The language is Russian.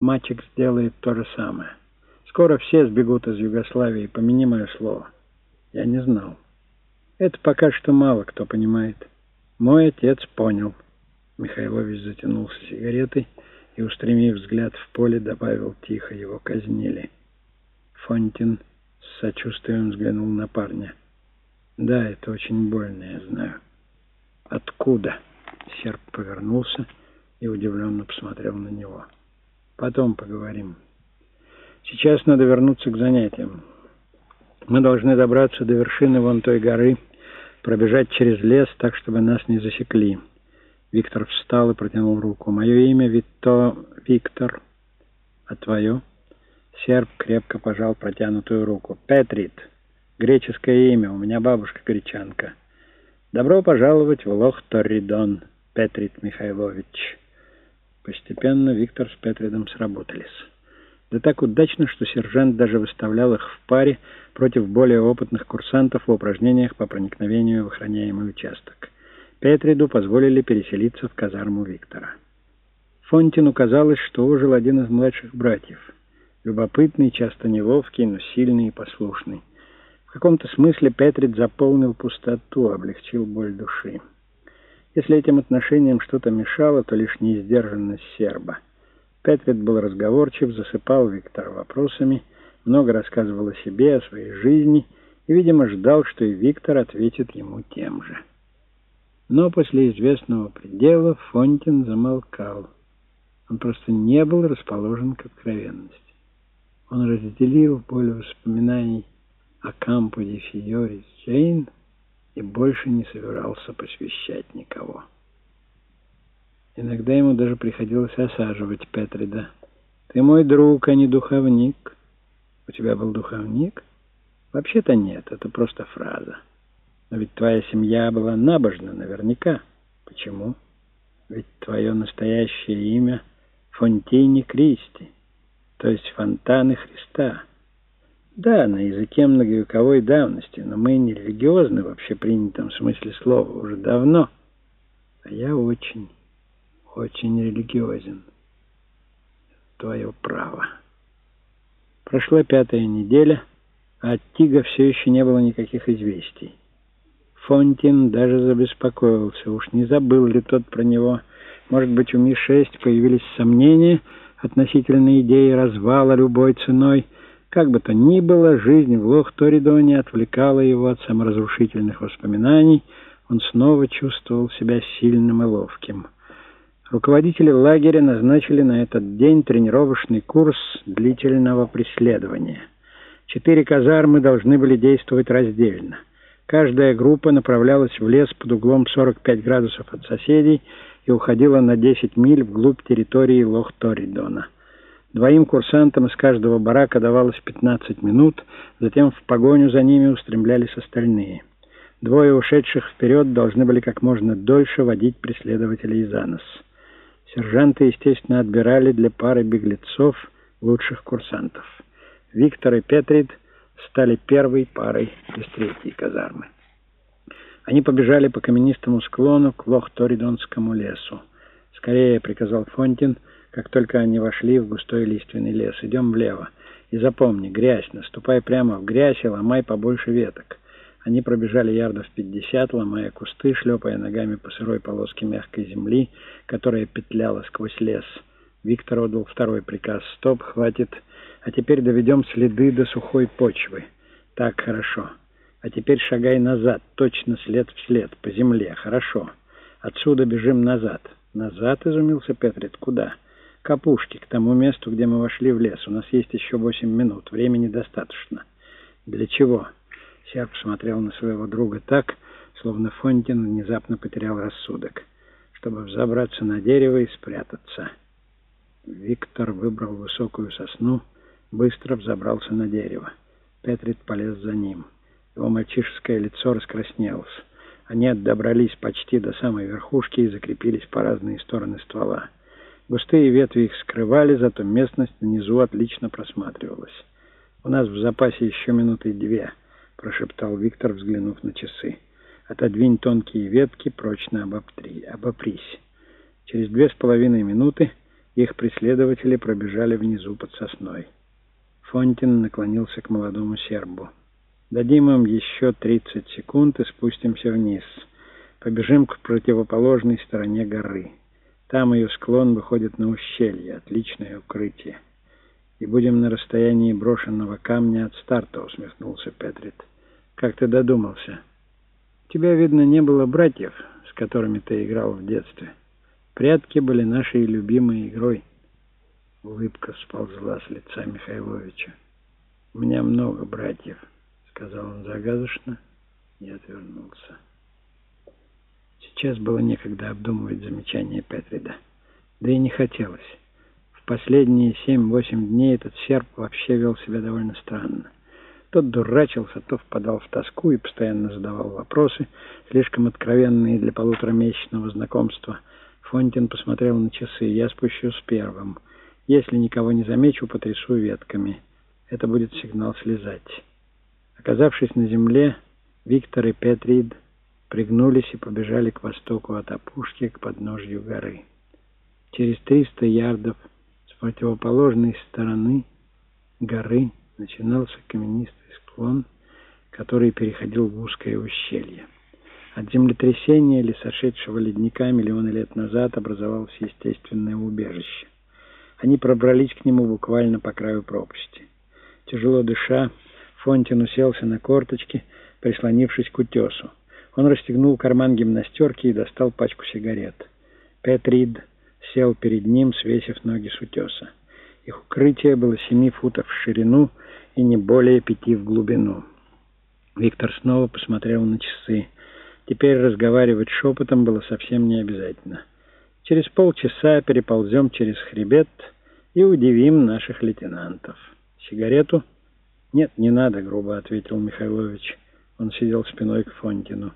Мальчик сделает то же самое. Скоро все сбегут из Югославии, помяни мое слово. Я не знал. Это пока что мало кто понимает. Мой отец понял. Михайлович затянулся сигаретой и, устремив взгляд в поле, добавил тихо, его казнили. Фонтин с сочувствием взглянул на парня. «Да, это очень больно, я знаю». «Откуда?» Серб повернулся и удивленно посмотрел на него. Потом поговорим. Сейчас надо вернуться к занятиям. Мы должны добраться до вершины вон той горы, пробежать через лес так, чтобы нас не засекли. Виктор встал и протянул руку. Мое имя Витто Виктор. А твое? Серб крепко пожал протянутую руку. Петрит. Греческое имя. У меня бабушка гречанка. Добро пожаловать в Лох-Торридон, Петрит Михайлович. Постепенно Виктор с Петридом сработались. Да так удачно, что сержант даже выставлял их в паре против более опытных курсантов в упражнениях по проникновению в охраняемый участок. Петриду позволили переселиться в казарму Виктора. Фонтину казалось, что ожил один из младших братьев. Любопытный, часто неловкий, но сильный и послушный. В каком-то смысле Петрид заполнил пустоту, облегчил боль души. Если этим отношениям что-то мешало, то лишь неиздержанность серба. Петрит был разговорчив, засыпал Виктора вопросами, много рассказывал о себе, о своей жизни и, видимо, ждал, что и Виктор ответит ему тем же. Но после известного предела Фонтин замолкал. Он просто не был расположен к откровенности. Он разделил боль воспоминаний о Кампо де Фиори с Джейн, и больше не собирался посвящать никого. Иногда ему даже приходилось осаживать Петрида. «Ты мой друг, а не духовник». «У тебя был духовник?» «Вообще-то нет, это просто фраза. Но ведь твоя семья была набожна наверняка. Почему? Ведь твое настоящее имя — Фонтини Кристи, то есть Фонтаны Христа». Да, на языке многовековой давности, но мы не религиозны в общепринятом смысле слова уже давно. А я очень, очень религиозен. Твое право. Прошла пятая неделя, а от Тига все еще не было никаких известий. Фонтин даже забеспокоился, уж не забыл ли тот про него. Может быть, у Ми-6 появились сомнения относительно идеи развала любой ценой — как бы то ни было, жизнь в Лох-Торидоне отвлекала его от саморазрушительных воспоминаний. Он снова чувствовал себя сильным и ловким. Руководители лагеря назначили на этот день тренировочный курс длительного преследования. Четыре казармы должны были действовать раздельно. Каждая группа направлялась в лес под углом 45 градусов от соседей и уходила на 10 миль вглубь территории Лох-Торидона. Двоим курсантам из каждого барака давалось 15 минут, затем в погоню за ними устремлялись остальные. Двое ушедших вперед должны были как можно дольше водить преследователей за нос. Сержанты, естественно, отбирали для пары беглецов лучших курсантов. Виктор и Петрид стали первой парой из третьей казармы. Они побежали по каменистому склону к Лох-Торидонскому лесу. «Скорее!» — приказал Фонтин — как только они вошли в густой лиственный лес. «Идем влево. И запомни, грязь, наступай прямо в грязь и ломай побольше веток». Они пробежали ярдов пятьдесят, ломая кусты, шлепая ногами по сырой полоске мягкой земли, которая петляла сквозь лес. Виктор отдал второй приказ. «Стоп, хватит. А теперь доведем следы до сухой почвы. Так, хорошо. А теперь шагай назад, точно след в след, по земле. Хорошо. Отсюда бежим назад». «Назад?» — изумился Петрит. «Куда?» Опушке, к тому месту, где мы вошли в лес. У нас есть еще восемь минут. Времени достаточно. Для чего? Серп смотрел на своего друга так, словно Фонтин внезапно потерял рассудок, чтобы взобраться на дерево и спрятаться. Виктор выбрал высокую сосну, быстро взобрался на дерево. Петрит полез за ним. Его мальчишеское лицо раскраснелось. Они добрались почти до самой верхушки и закрепились по разные стороны ствола. Густые ветви их скрывали, зато местность внизу отлично просматривалась. «У нас в запасе еще минуты две», — прошептал Виктор, взглянув на часы. «Отодвинь тонкие ветки, прочно обопри, обопрись». Через две с половиной минуты Их преследователи пробежали внизу под сосной. Фонтин наклонился к молодому сербу. «Дадим им еще 30 секунд и спустимся вниз. Побежим к противоположной стороне горы. Там ее склон выходит на ущелье, отличное укрытие. И будем на расстоянии брошенного камня от старта», — усмехнулся Петрит. «Как ты додумался? У тебя, видно, не было братьев, с которыми ты играл в детстве. Прятки были нашей любимой игрой». Улыбка сползла с лица Михайловича. «У меня много братьев», — сказал он загадочно и отвернулся. Сейчас было некогда обдумывать замечания Петрида. Да и не хотелось. В последние семь-восемь дней этот серб вообще вел себя довольно странно. Тот дурачился, то впадал в тоску и постоянно задавал вопросы, слишком откровенные для полуторамесячного знакомства. Фонтин посмотрел на часы. «Я спущусь первым». Если никого не замечу, потрясу ветками. Это будет сигнал слезать. Оказавшись на земле, Виктор и Петрид пригнулись и побежали к востоку от опушки к подножью горы. Через 300 ярдов с противоположной стороны горы начинался каменистый склон, который переходил в узкое ущелье. От землетрясения или сошедшего ледника миллионы лет назад образовалось естественное убежище. Они пробрались к нему буквально по краю пропасти. Тяжело дыша, Фонтин уселся на корточки, прислонившись к утесу. Он расстегнул карман гимнастерки и достал пачку сигарет. Пэт Рид сел перед ним, свесив ноги с утеса. Их укрытие было семи футов в ширину и не более пяти в глубину. Виктор снова посмотрел на часы. Теперь разговаривать шепотом было совсем не обязательно. Через полчаса переползем через хребет и удивим наших лейтенантов. Сигарету? Нет, не надо, грубо ответил Михайлович. Он сидел спиной к Фонтину.